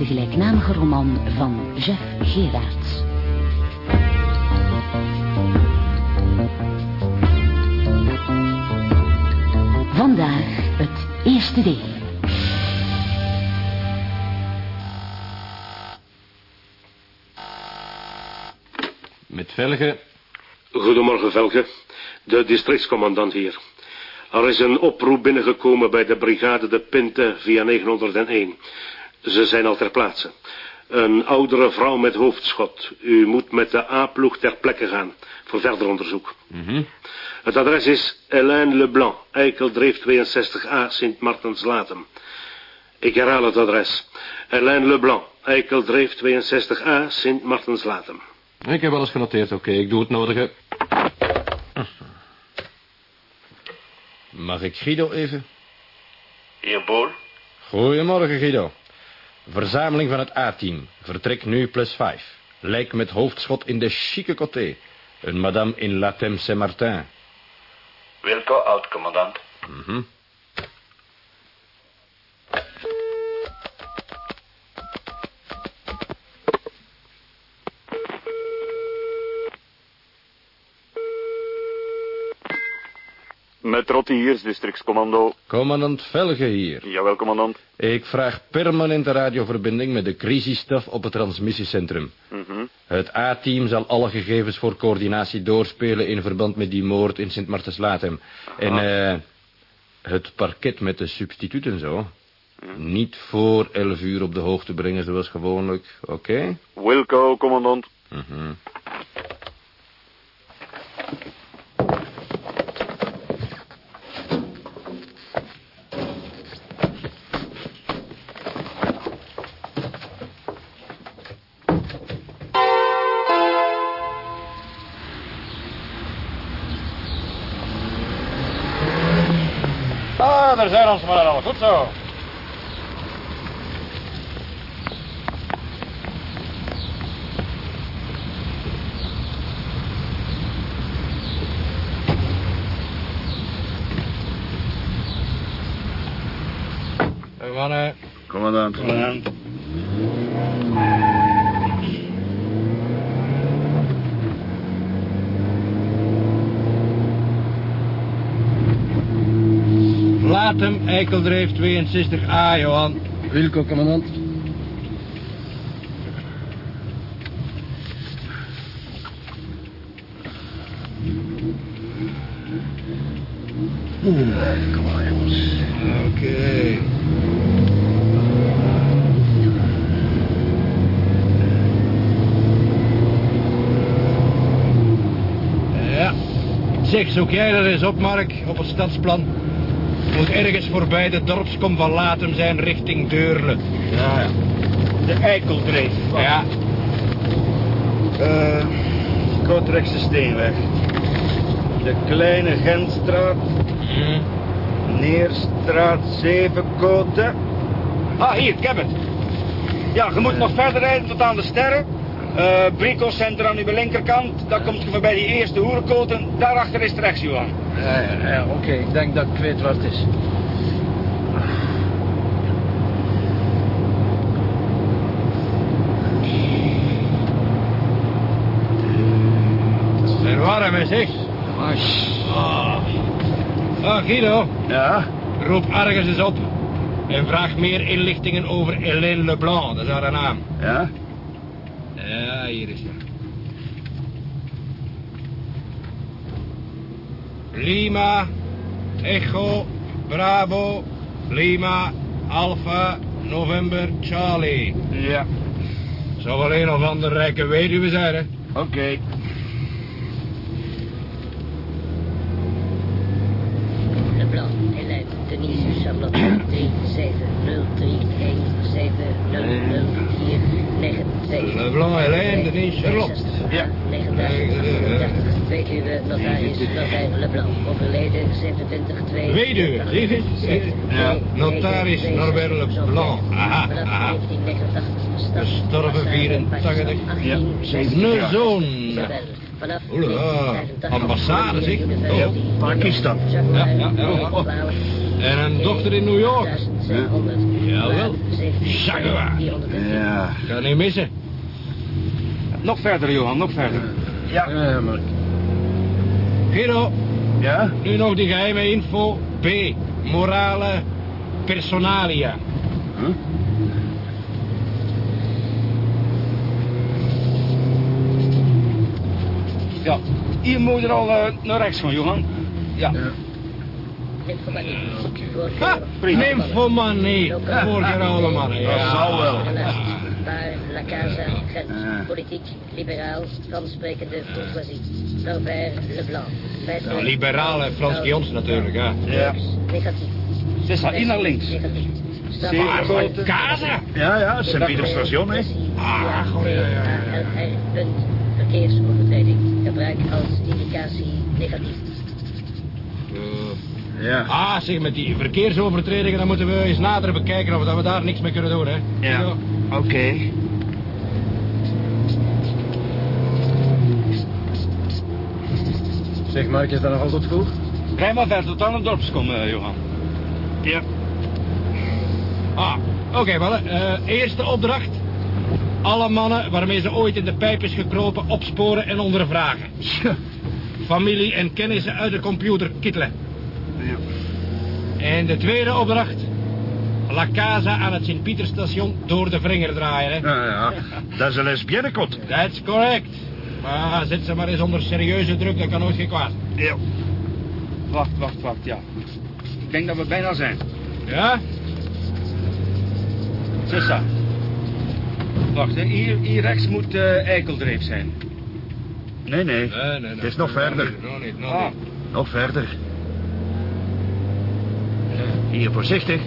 De gelijknamige roman van Jeff Gerards. Vandaag het eerste deel. Met Velge. Goedemorgen, Velge. De districtscommandant hier. Er is een oproep binnengekomen bij de brigade de Pinte via 901. Ze zijn al ter plaatse. Een oudere vrouw met hoofdschot. U moet met de A-ploeg ter plekke gaan voor verder onderzoek. Het adres is Hélène Leblanc, Eikeldreef 62A, Sint Martens Latem. Ik herhaal het adres. Hélène Leblanc, Eikeldreef 62A, Sint Martens Latem. Ik heb alles genoteerd, oké. Ik doe het nodige. Mag ik Guido even? Heer Bool? Goedemorgen, Guido. Verzameling van het A-team. Vertrek nu plus vijf. Lijk met hoofdschot in de chique côté. Een madame in Latem Saint-Martin. Wilco, oud-commandant. Mhm. Met Rottiers, districtscommando. Commandant Velge hier. Jawel, commandant. Ik vraag permanente radioverbinding met de crisisstaf op het transmissiecentrum. Mhm. Het A-team zal alle gegevens voor coördinatie doorspelen... in verband met die moord in Sint Martens-Latem. En eh, het parket met de substituut en zo... niet voor elf uur op de hoogte brengen zoals gewoonlijk, oké? Wilco, commandant. Mhm. Ah, daar zijn onze mannen al. Goed zo. Hey, mannen. Commandant. Laat hem, Eikeldreef 62A, Johan. Wilco, commandant. Oké. Ja. Zeg, zoek jij er eens op, Mark, op het stadsplan? Moet ergens voorbij de dorpskom van Latem zijn richting Deurle. Ja, ja. De Eikeldreef. Ja, Eh, Kortrechtse Steenweg. De Kleine Gentstraat. Mhm. Neerstraat, Zevenkoten. Ah, hier, ik heb het. Ja, je moet nog verder rijden tot aan de sterren. Eh Brico's zijn er aan uw linkerkant. Dan komt je voorbij die eerste hoerenkoten. Daarachter is het rechts, Johan. ja, ja, ja, oké. Ik denk dat ik weet wat het is. Er warm is, zeg. Ah. Ah, Guido. Ja? Roep ergens eens op. En vraag meer inlichtingen over Hélène Leblanc. Dat is haar naam. Ja? Ja, hier is ze. Lima, Echo, Bravo, Lima, Alpha, November, Charlie. Ja. Zou wel een of ander rijke weduwe zijn, hè? Oké Hélène, Denise, Charlotte, 3, 7, 0, 3, 1, 7, 0, 0, 4, 9, 2. Leblanc, Hélène, Denise, Charlotte. Ja. 39, 2 uur, notaris, Notaire Leblanc. Overleden, 27, 2. Weduwe, je? Ja. Notaris Norbert Leblanc. Aha, aha. 1989 Gestorven 84. Ja, Een zoon. Vanaf Oela, ambassade, zeg. Oh, Pakistan. Ja, ja, ja, ja. En een dochter in New York. 1700. Jawel. 1700. Jaguar. 410. Ja. Kan niet missen. Nog verder, Johan, nog verder. Ja, Mark. Guido, Ja? nu nog die geheime info. B. Morale personalia. Ja. Hier moet je er al eh, naar rechts van, Johan. Ja. Informatie. Ha, nymphomanie. Vorige mannen. Ja. Dat zal wel. Bar, La Casa, Gent, politiek, liberaal, Frans-sprekende bourgeoisie. Norbert Leblanc. Feit- Ja, liberale Frans Gions natuurlijk, ja. Ja. Negatief. Zes hier naar links. Negatief. Zeven. kazen? Ja, ja, Sint-Pieterstation, hè. Ah, goh, ja, ja, punt. Verkeersovertreding. Gebruik als indicatie negatief. Ja. Ah, zeg, met die verkeersovertredingen, dan moeten we eens nader bekijken of dat we daar niks mee kunnen doen, hè. Ja. Oké. Mark, is dat nog altijd vroeg? Rij maar verder tot aan het dorps komen, eh, Johan. Ja. Ah, oké, mannen. Eh, eerste opdracht. Alle mannen waarmee ze ooit in de pijp is gekropen opsporen en ondervragen. Familie en kennissen uit de computer kittelen. Ja. En de tweede opdracht. La Casa aan het Sint-Pieterstation door de wringer draaien, hè. Ja, ja. Dat is een lesbiennenkot. That's correct. Maar zet ze maar eens onder serieuze druk, dat kan nooit geen kwaad. Ja. Wacht, wacht, wacht, ja. Ik denk dat we bijna zijn. Ja? Sissa. Wacht, hè. Hier, hier rechts moet eh Eikeldreef zijn. Nee, nee. Nee, nee, nee. Het is nog verder. Nog niet, nog Ah, niet. Nog verder. Hier, voorzichtig.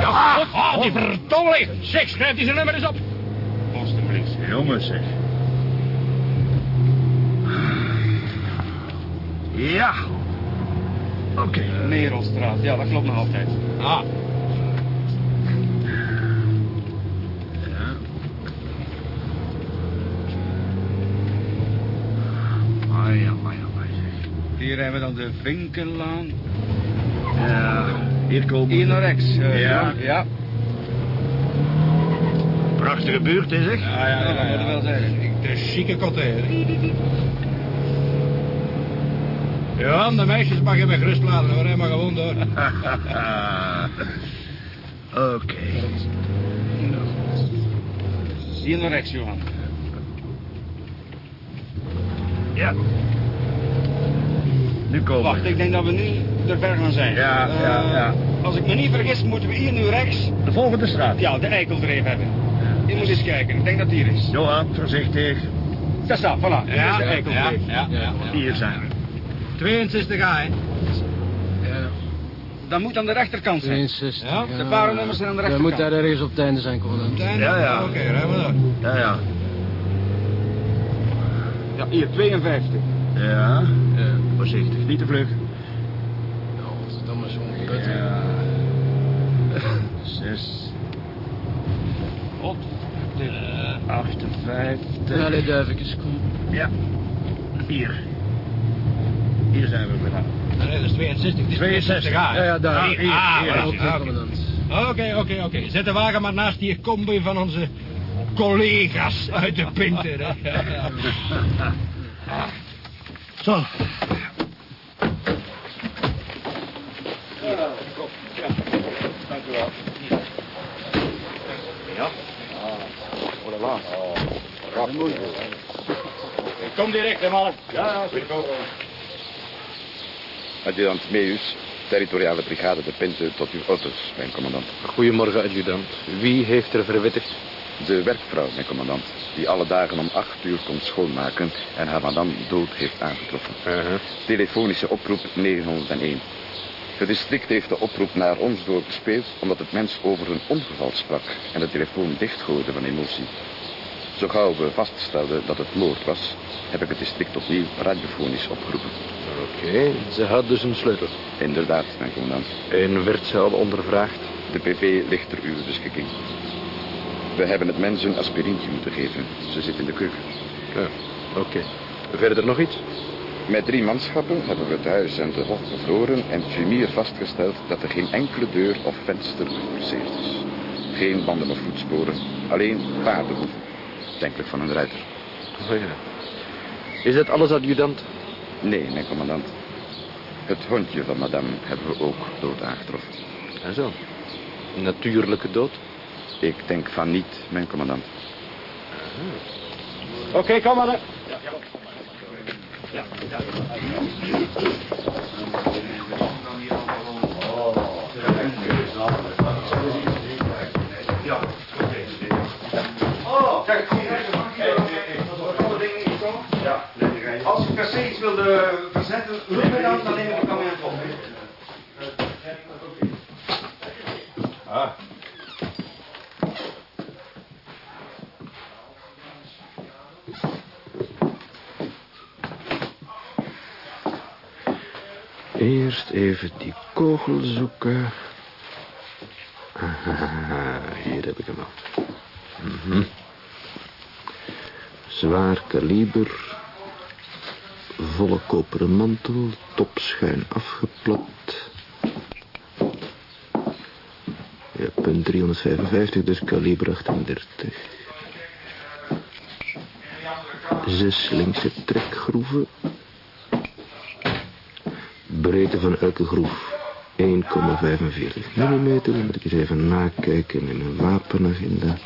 Ja, oh, die verdomme Zeg, schrijf die zijn nummer eens op. alstublieft. Jongens, zeg. Ja. Oké. Merelstraat, ja, dat klopt nog altijd. Ah, Ja. Zeg. Hier hebben we dan de Vinkenlaan. Ja, hier komen we. Hier naar rechts. eh, Ja. Ja. Prachtige buurt, hè, zeg. ja, ja, Ja, dat moet je wel zeggen. De chique kotte, hè. Ja, de meisjes mag je met rust laten, hoor. Hij mag gewoon door. Oké. Hier naar rechts, Johan. Ja. Nu komen Wacht, we. ik denk dat we nu er ver gaan zijn. Ja, Eh, ja, ja. Als ik me niet vergis, moeten we hier nu rechts De volgende straat. ja, de Eikeldreef hebben. Je moet eens kijken, ik denk dat die er is. Johan, voorzichtig. Dat staat, voilà. Hier de ja, Eikeldreef. ja, ja, ja. Hier zijn we. 62 A, hè. Dat moet aan de rechterkant zijn. 62. Ja, De parennummers zijn aan de Dat moet rechterkant. daar ergens op het einde zijn, commandant. Ja, ja. Oké, rijden we door. Ja, ja. Ja, hier, 52. Ja. Voorzichtig, niet te vlug. Oh, dat maar zo'n kut. Ja. Zes, Op. achtenvijftig. Allee, duivenjes, kom. Ja. Hier. Hier zijn we bijna. Nee, dat is 62. Het is 62 A. hè. Ja, ja, daar. Ah, Hier, hier, ah, hier, oké, Ah, oké. Oké, oké. Zet de wagen maar naast die combi van onze collega's uit de Pinter. Hè. Zo. Kom direct, hè, mannen. Adjudant Meus, territoriale brigade de Pinte tot uw orders, mijn commandant. Goedemorgen, adjudant. Wie heeft er verwittigd? De werkvrouw, mijn commandant, die alle dagen om acht uur komt schoonmaken en haar madame dood heeft aangetroffen. Uh-huh. Telefonische oproep 901. Het district heeft de oproep naar ons doorgespeeld omdat het mens over een ongeval sprak en de telefoon dichtgooide van emotie. Zo gauw we vaststelden dat het moord was, heb ik het district opnieuw radiofonisch opgeroepen. Oké, ze had dus een sleutel. Inderdaad, mijn commandant. En werd ze al ondervraagd? De PV ligt ter uw beschikking. We hebben het mens een aspirintje moeten geven. Ze zit in de keuken. Ja, oké. Verder nog iets? Met drie manschappen hebben we het huis en de hof bevroren en chemier vastgesteld dat er geen enkele deur of venster geforceerd is. Geen banden of voetsporen, alleen paardenhoeven. Denkelijk van een ruiter. Oh ja. Is dat alles, adjudant? Nee, mijn commandant. Het hondje van madame hebben we ook dood aangetroffen. En zo. Natuurlijke dood? Ik denk van niet, mijn commandant. Oké, kom maar. Oh, kijk, Als wilde verzetten, roep mij dan, dan neem ik kamer op. Ah. Eerst even die kogel zoeken. Aha, hier heb ik hem al. Mhm. Zwaar kaliber. Volle koperen mantel. Top schuin afgeplapt. Ja, punt 355, dus kaliber 38. Zes linkse trekgroeven. Breedte van elke groef 1,45 mm. Moet ik eens even nakijken in mijn wapenagenda.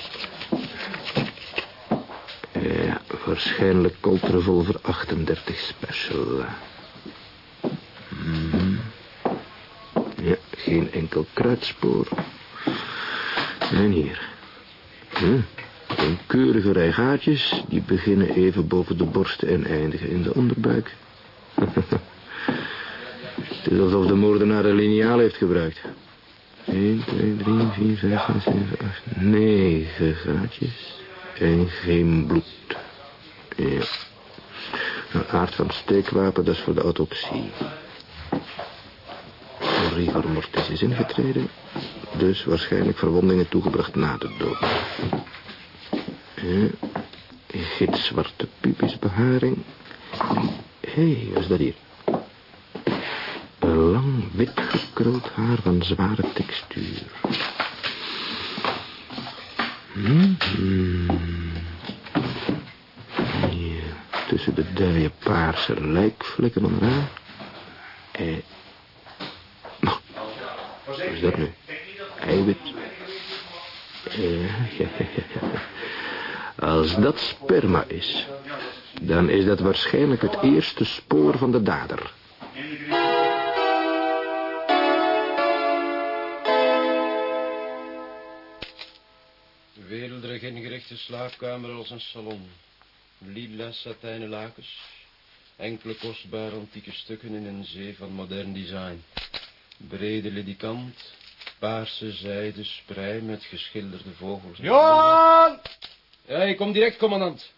Ja, waarschijnlijk Colt Revolver 38 Special. Mhm. Ja, geen enkel kruidspoor. En hier. Hm. Een keurige rij gaatjes. Die beginnen even boven de borst en eindigen in de onderbuik. Het is alsof de moordenaar een liniaal heeft gebruikt. 1, 2, 3, 4, 5, 6, 7, 8, 9 gaatjes. En geen bloed. Aard van steekwapen, dat is voor de autopsie. Een rigor mortis is ingetreden. Dus waarschijnlijk verwondingen toegebracht na de dood. Ja. Gitzwarte pubisbeharing. Hé, hey, wat is dat hier? Lang wit gekruld haar van zware textuur. Hmm. Hier, tussen de duie paarse lijkvlekken onderaan. Eh. Nou, wat is dat nu? Eiwit. Eh. Als dat sperma is, dan is dat waarschijnlijk het eerste spoor van de dader. Weelderig ingerichte slaapkamer als een salon. Lila satijnen lakens. Enkele kostbare antieke stukken in een zee van modern design. Brede ledikant. Paarse zijde sprei met geschilderde vogels. Johan! Ja, ik kom direct, commandant.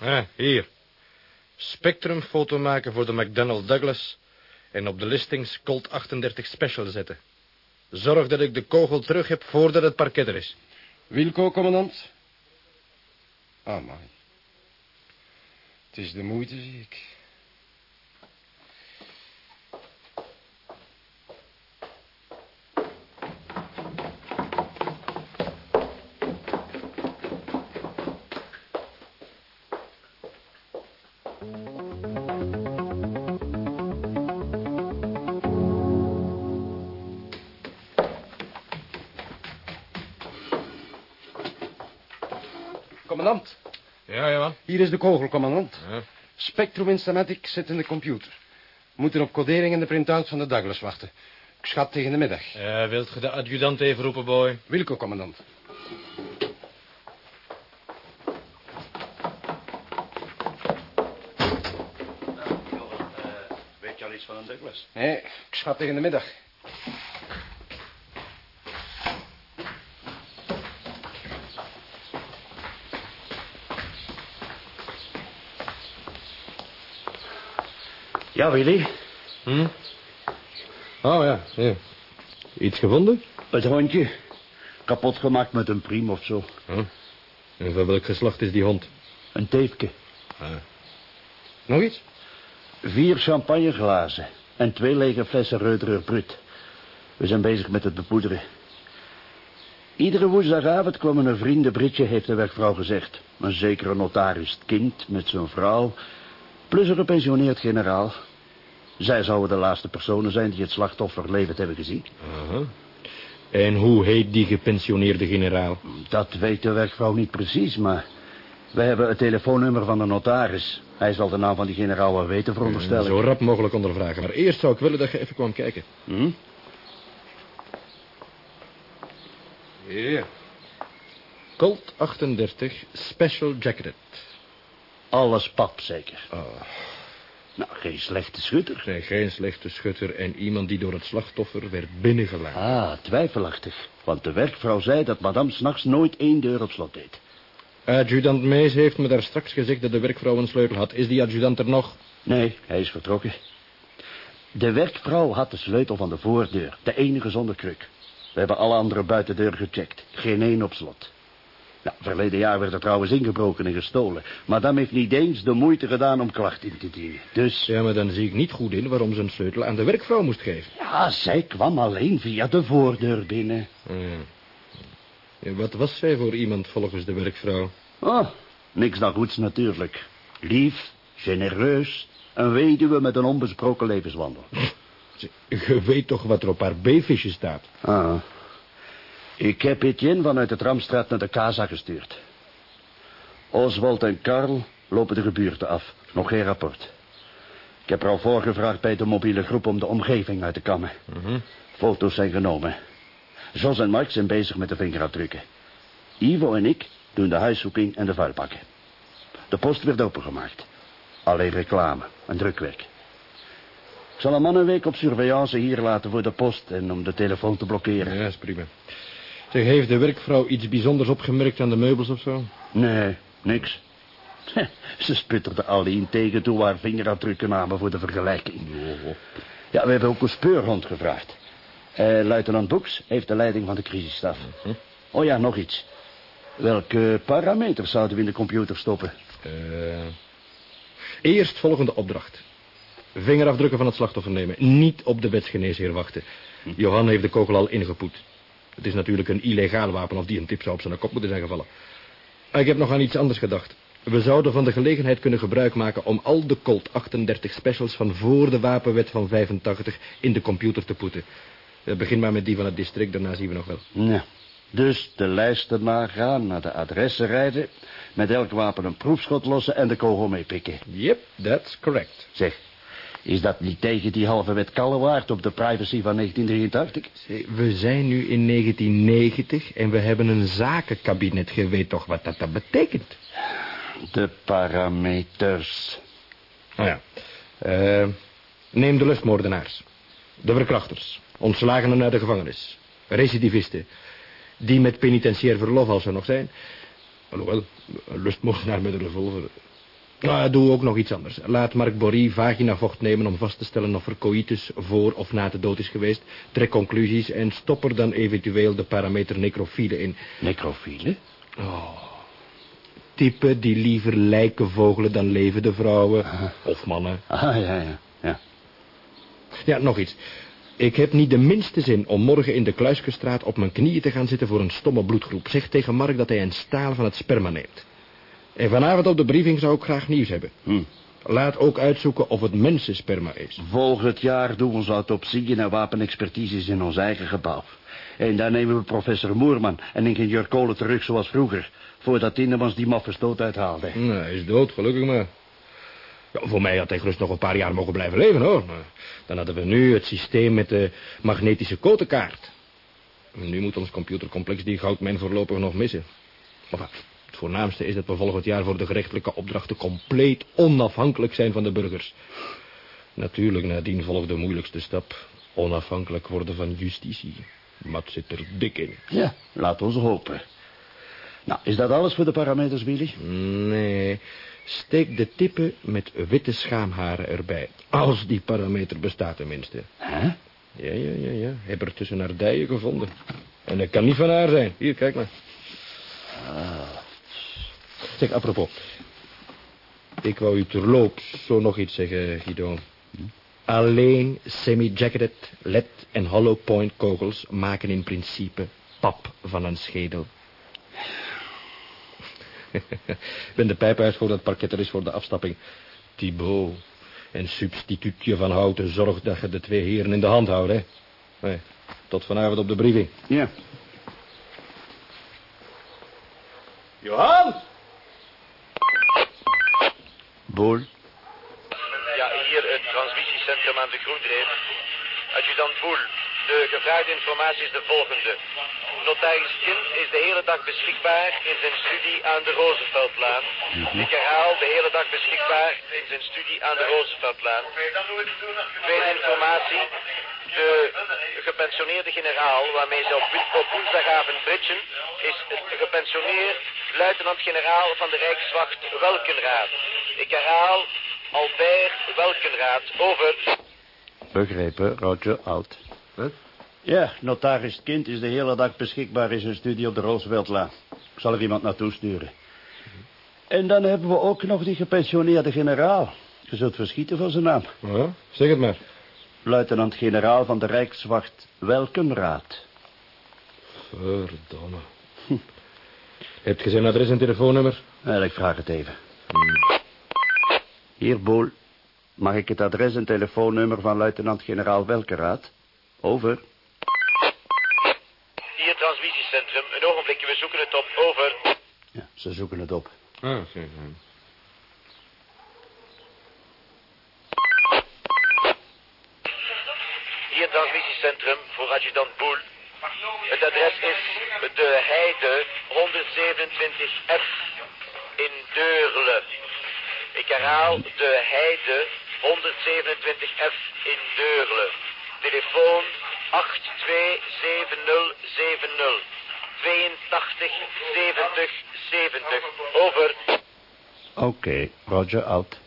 Ah, hier. Spectrumfoto maken voor de McDonnell Douglas... en op de listings Colt 38 Special zetten. Zorg dat ik de kogel terug heb voordat het parket er is. Wilco, commandant. Man. Het is de moeite, zie ik. Hier is de kogel, commandant. Ja. Spectrum Instamatic zit in de computer. We moeten op codering en de printout van de Douglas wachten. Ik schat tegen de middag. Ja, wilt ge de adjudant even roepen, boy? Wilco, commandant. Weet je al iets van een Douglas? Nee, ik schat tegen de middag. Ja, Willy. Hm? Oh, ja, ja. Iets gevonden? Het hondje. Kapot gemaakt met een priem of zo. Huh? En van welk geslacht is die hond? Een teefke. Ah. Nog iets? Vier champagneglazen en twee lege flessen Reuterer Brut. We zijn bezig met het bepoederen. Iedere woensdagavond komen een vrienden Britje, heeft de werkvrouw gezegd. Een zekere notaris het kind met zijn vrouw. Plus een gepensioneerd generaal. Zij zouden de laatste personen zijn die het slachtoffer levend hebben gezien. Aha. En hoe heet die gepensioneerde generaal? Dat weet de werkvrouw niet precies, maar... We hebben het telefoonnummer van de notaris. Hij zal de naam van die generaal wel weten, veronderstel ik. Zo rap mogelijk ondervragen. Maar eerst zou ik willen dat je even kwam kijken. Hm? Ja. Colt 38, Special Jacketed. Alles pap, zeker. Oh, Nou, geen slechte schutter. nee, geen slechte schutter en iemand die door het slachtoffer werd binnengelaten. Ah, twijfelachtig. Want de werkvrouw zei dat madame s'nachts nooit één deur op slot deed. Adjudant Mees heeft me daar straks gezegd dat de werkvrouw een sleutel had. Is die adjudant er nog? Nee, hij is vertrokken. De werkvrouw had de sleutel van de voordeur. De enige zonder kruk. We hebben alle andere buitendeuren gecheckt. Geen één op slot. Nou, verleden jaar werd er trouwens ingebroken en gestolen. Madame heeft niet eens de moeite gedaan om klacht in te dienen. Dus... Ja, maar dan zie ik niet goed in waarom ze een sleutel aan de werkvrouw moest geven. Ja, zij kwam alleen via de voordeur binnen. Ja. Ja, wat was zij voor iemand volgens de werkvrouw? Oh, niks dan goeds natuurlijk. Lief, genereus, een weduwe met een onbesproken levenswandel. Je weet toch wat er op haar B-visje staat? Ah. Ik heb Etienne vanuit de Tramstraat naar de Casa gestuurd. Oswald en Karl lopen de gebuurte af. Nog geen rapport. Ik heb er al voorgevraagd bij de mobiele groep om de omgeving uit te kammen. Foto's zijn genomen. Jos en Mark zijn bezig met de vingerafdrukken. Ivo en ik doen de huiszoeking en de vuilbakken. De post werd opengemaakt. Alleen reclame en drukwerk. Ik zal een man een week op surveillance hier laten voor de post en om de telefoon te blokkeren. Ja, is prima. Zeg, heeft de werkvrouw iets bijzonders opgemerkt aan de meubels of zo? Nee, niks. Ze sputterde alleen tegen toen we haar vingerafdrukken namen voor de vergelijking. Ja, we hebben ook een speurhond gevraagd. Eh, luitenant Boeks heeft de leiding van de crisisstaf. Oh ja, nog iets. Welke parameters zouden we in de computer stoppen? Eh eerst volgende opdracht. Vingerafdrukken van het slachtoffer nemen. Niet op de wetsgeneesheer wachten. Johan heeft de kogel al ingepoet. Het is natuurlijk een illegaal wapen of die een tip zou op zijn kop moeten zijn gevallen. Ik heb nog aan iets anders gedacht. We zouden van de gelegenheid kunnen gebruik maken om al de Colt 38 specials van voor de wapenwet van 85 in de computer te poeten. Eh, Begin maar met die van het district, daarna zien we nog wel. Ja. Dus de lijsten nagaan, naar de adressen rijden... met elk wapen een proefschot lossen en de kogel meepikken. Yep, that's correct. Zeg, is dat niet tegen die halve wet Kallewaard op de privacy van 1983? Zeg, We zijn nu in 1990 en we hebben een zakenkabinet. Je weet toch wat dat, dat betekent? De parameters. Nou ja. Eh, neem de lustmoordenaars. De verkrachters. Ontslagenen uit de gevangenis. Recidivisten. Die met penitentiair verlof als er nog zijn. Alhoewel, een lustmoordenaar met een revolver. Nou, doe ook nog iets anders. Laat Mark Bory vaginavocht nemen om vast te stellen of er coitus voor of na de dood is geweest. Trek conclusies en stop er dan eventueel de parameter necrofiele in. Necrofielen? Typen die liever lijken vogelen dan levende vrouwen. Of mannen. Ah, ja, ja, ja. Ja, nog iets. Ik heb niet de minste zin om morgen in de Kluiskerstraat op mijn knieën te gaan zitten voor een stomme bloedgroep. Zeg tegen Mark dat hij een staal van het sperma neemt. En vanavond op de briefing zou ik graag nieuws hebben. Hm. Laat ook uitzoeken of het mensensperma is. Volgend jaar doen we onze autopsieën en wapenexpertises in ons eigen gebouw. En daar nemen we professor Moerman en ingenieur Kolen terug zoals vroeger. Voordat Tindemans die maffe stoot uithaalde. Nee, hij is dood, gelukkig maar. Ja, voor mij had hij gerust nog een paar jaar mogen blijven leven, hoor. Maar dan hadden we nu het systeem met de magnetische codenkaart. En nu moet ons computercomplex die goudmijn voorlopig nog missen. Maar wat, het voornaamste is dat we volgend jaar voor de gerechtelijke opdrachten compleet onafhankelijk zijn van de burgers. Natuurlijk, nadien volgt de moeilijkste stap. Onafhankelijk worden van justitie. Mat zit er dik in. Ja, laat ons hopen. Nou, is dat alles voor de parameters, Willy? Nee, steek de tippen met witte schaamharen erbij. Als die parameter bestaat tenminste. Hè? Ja, ja, ja, ja. Heb er tussen haar dijen gevonden. En dat kan niet van haar zijn. Hier, kijk maar. Zeg, apropos. Ik wou u terloops zo nog iets zeggen, Guido. Alleen semi-jacketed led- en hollow point kogels maken in principe pap van een schedel. Ik ben de pijp uit voor dat parket er is voor de afstapping. Thibaut, en substituutje van houten, zorg dat je de twee heren in de hand houdt, hè. Hey, tot vanavond op de briefing. Ja. Johan! Ja, hier het transmissiecentrum aan de Groendreef. Adjudant Boel, de gevraagde informatie is de volgende. Notaris Kind is de hele dag beschikbaar in zijn studie aan de Rozenveldlaan. Ik herhaal, de hele dag beschikbaar in zijn studie aan de Rozenveldlaan. Tweede informatie. De gepensioneerde generaal waarmee ze op, woensdagavond bridgen is gepensioneerd luitenant-generaal van de Rijkswacht Welkenraad. Ik herhaal, Albert Welkenraad. Over. Begrepen, Roger, out. Wat? Ja, notaris Kind is de hele dag beschikbaar in zijn studie op de Rooseveltlaan. Ik zal er iemand naartoe sturen. En dan hebben we ook nog die gepensioneerde generaal. Je zult verschieten van zijn naam. Ja, zeg het maar. Luitenant-generaal van de Rijkswacht Welkenraad. Verdomme. Heb je zijn adres en telefoonnummer? Ik vraag het even. Hier, Boel. Mag ik het adres en telefoonnummer van luitenant-generaal Welkenraad? Over. Hier transmissiecentrum. Een ogenblikje, we zoeken het op. Over. Ja, ze zoeken het op. Ah, oké. Hier transmissiecentrum voor adjudant Boel. Het adres is de Heide 127F in Deurle. Ik herhaal de Heide 127F in Deurle. Telefoon 827070 82 70 70. Over. Oké, Roger, out.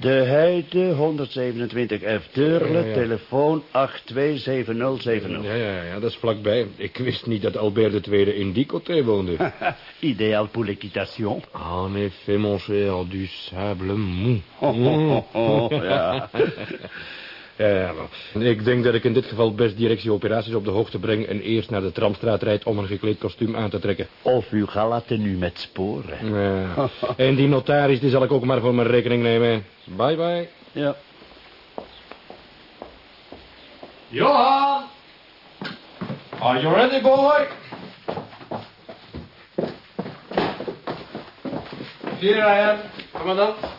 De Heide 127F Deurle, Ja, ja. telefoon 827070. Ja, ja, ja, dat is vlakbij. Ik wist niet dat Albert II in die côté woonde. Ideaal pour l'équitation. En effet, mon cher, du sable mou. Ho, ho, ho, ja. Ja, ik denk dat ik in dit geval best directie operaties op de hoogte breng... en eerst naar de tramstraat rijd om een gekleed kostuum aan te trekken. Of uw nu met sporen. Ja. En die notaris, die zal ik ook maar voor mijn rekening nemen. Bye, bye. Ja. Johan! Are you ready, boy? Here I am, commandant.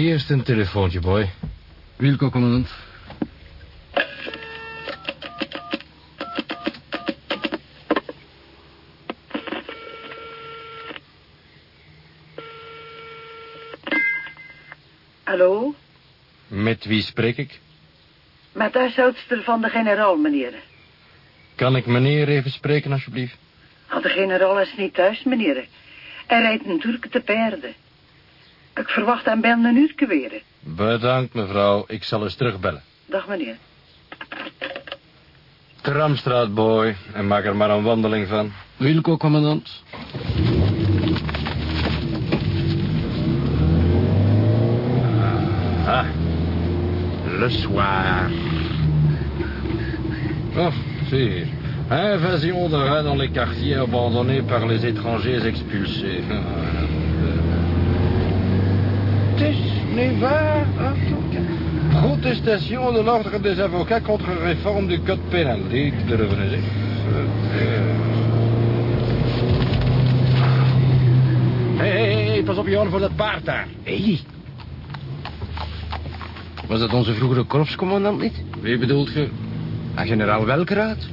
Eerst een telefoontje, boy. Wilco, commandant. Hallo? Met wie spreek ik? Met de huishoudster van de generaal, meneer. Kan ik meneer even spreken, alsjeblieft? Ah, de generaal is niet thuis, meneer. Hij rijdt een Turk te paarden. Ik verwacht hem binnen een uurtje weer. Bedankt, mevrouw. Ik zal eens terugbellen. Dag, meneer. Tramstraat, boy. En maak er maar een wandeling van. Wilco, commandant. Ah. Le soir. Oh, zie. Invasion de rats dans les quartiers abandonnés par les étrangers expulsés. Het is niet waar, Protestation de l'ordre des avocats contre réforme du code pénal. Die durven. Hé, hey, hey, pas op Johan voor dat paard daar. Hé. Was dat onze vroegere korpscommandant niet? Wie bedoelt je? Ah, generaal Welkeraad.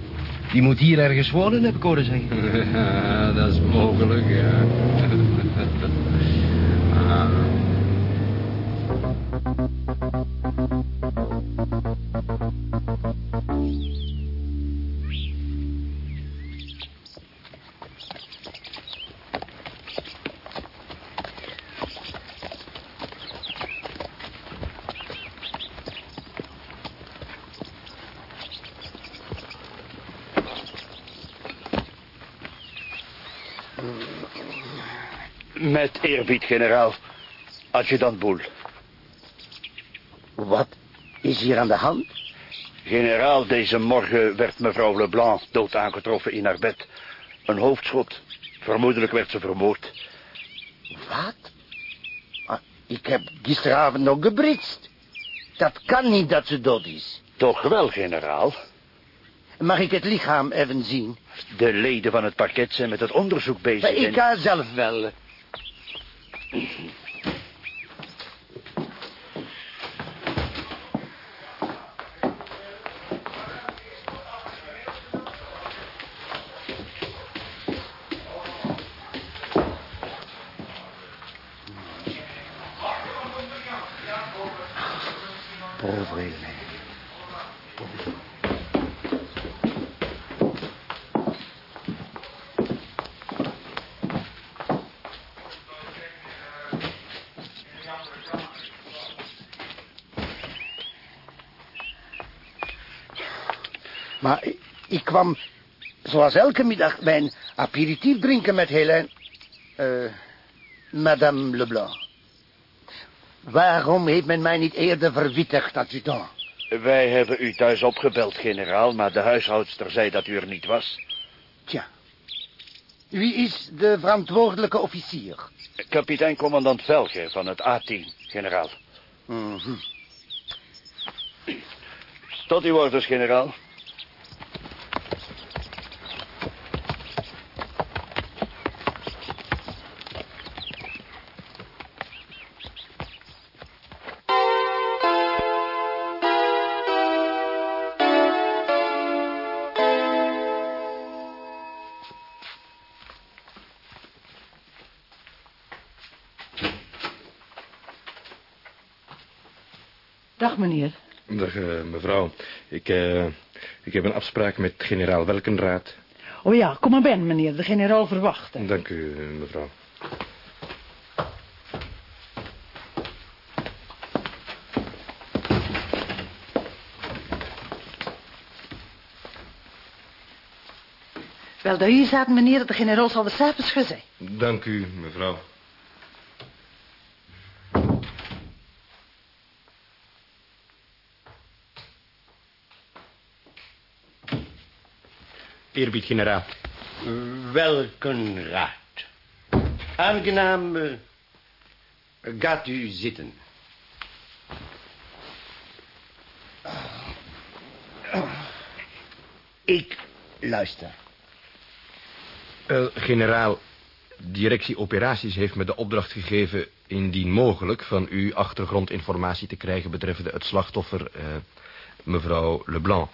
Die moet hier ergens wonen, heb ik horen zeggen. Ja, dat is mogelijk, ja. Ah. Met eerbied, generaal. Adjudant Boel. Wat is hier aan de hand? Generaal, deze morgen werd mevrouw Leblanc dood aangetroffen in haar bed. Een hoofdschot. Vermoedelijk werd ze vermoord. Wat? Maar ik heb gisteravond nog gebritst. Dat kan niet dat ze dood is. Toch wel, generaal. Mag ik het lichaam even zien? De leden van het parket zijn met het onderzoek bezig. Maar ik en- ga zelf wel. Maar ik, kwam zoals elke middag mijn aperitief drinken met Hélène. eh, Madame Leblanc. Waarom heeft men mij niet eerder verwittigd, adjudant? Wij hebben u thuis opgebeld, generaal, maar de huishoudster zei dat u er niet was. Tja. Wie is de verantwoordelijke officier? Kapitein-commandant Velge van het A10, generaal. Mhm. Tot uw orders, generaal. Dag, meneer. Dag, eh, mevrouw. Ik, eh, ik heb een afspraak met generaal Welkenraad. Oh ja, kom maar binnen, meneer. De generaal verwacht. Dank u, eh, mevrouw. Wel, dat hier staat, meneer, dat de generaal zal de cijfers gezegd. Dank u, mevrouw. Eerbied, generaal. Welkenraad. Aangenaam. eh, gaat u zitten. Ik luister. Wel, generaal, directie operaties heeft me de opdracht gegeven... indien mogelijk van u achtergrondinformatie te krijgen... betreffende het slachtoffer, eh, mevrouw Leblanc.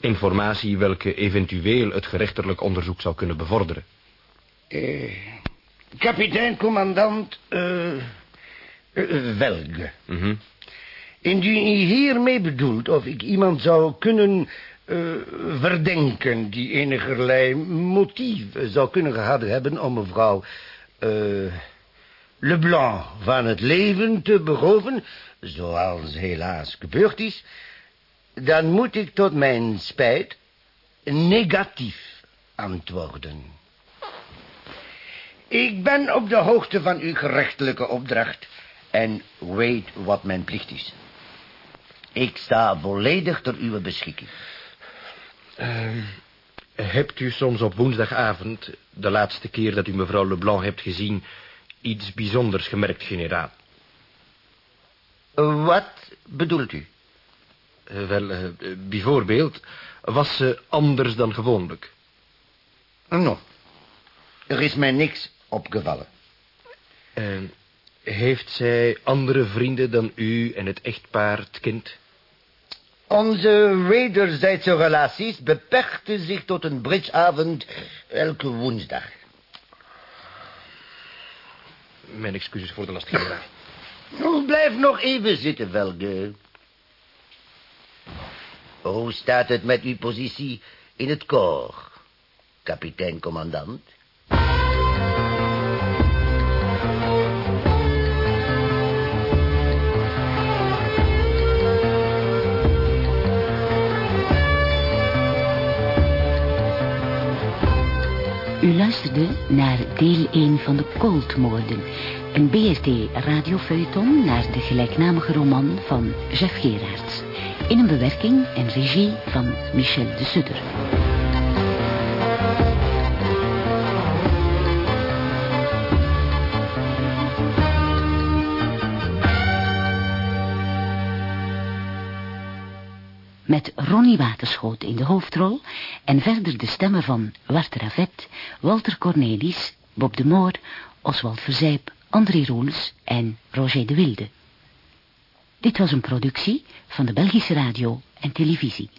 Informatie welke eventueel het gerechtelijk onderzoek zou kunnen bevorderen. Eh, Kapitein-commandant eh eh, Welge. Mhm. Indien u hiermee bedoelt of ik iemand zou kunnen eh, verdenken... die enigerlei motief zou kunnen gehad hebben om mevrouw eh, Leblanc van het leven te beroven... zoals helaas gebeurd is... dan moet ik tot mijn spijt negatief antwoorden. Ik ben op de hoogte van uw gerechtelijke opdracht... en weet wat mijn plicht is. Ik sta volledig ter uw beschikking. Ehm, hebt u soms op woensdagavond, de laatste keer dat u mevrouw Leblanc hebt gezien... iets bijzonders gemerkt, generaal? Wat bedoelt u? Eh, wel, eh, eh, bijvoorbeeld, was ze anders dan gewoonlijk? No, er is mij niks opgevallen. Ehm, heeft zij andere vrienden dan u en het echtpaar, het kind? Onze wederzijdse relaties beperkten zich tot een bridgeavond elke woensdag. Mijn excuses voor de last, generaal. Nou, blijf nog even zitten, Velge. Hoe staat het met uw positie in het koor, kapitein-commandant? U luisterde naar deel 1 van de Coldmoorden. Een BSD-radiofeuilleton naar de gelijknamige roman van Jeff Gerards. In een bewerking en regie van Michel de Sutter. met Ronnie Waterschoot in de hoofdrol en verder de stemmen van Wart Ravet, Walter Cornelis, Bob de Moor, Oswald Verzijp, André Roels en Roger de Wilde. Dit was een productie van de Belgische Radio en Televisie.